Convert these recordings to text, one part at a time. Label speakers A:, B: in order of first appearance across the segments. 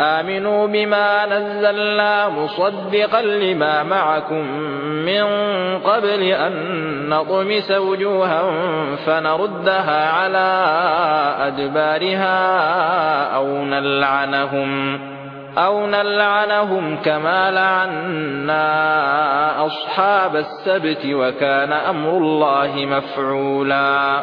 A: آمنوا بما نزلنا مصدقا لما معكم من قبل أن نطمس وجوها فنردها على أدبارها أو نلعنهم أو نلعنهم كما لعنا أصحاب السبت وكان أمر الله مفعولا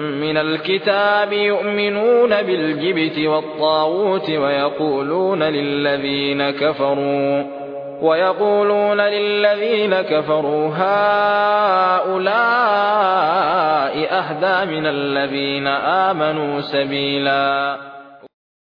A: من الكتاب يؤمنون بالجبت والطاغوت ويقولون للذين كفروا ويقولون للذين كفروا هؤلاء أهدى من الذين آمنوا سبيلا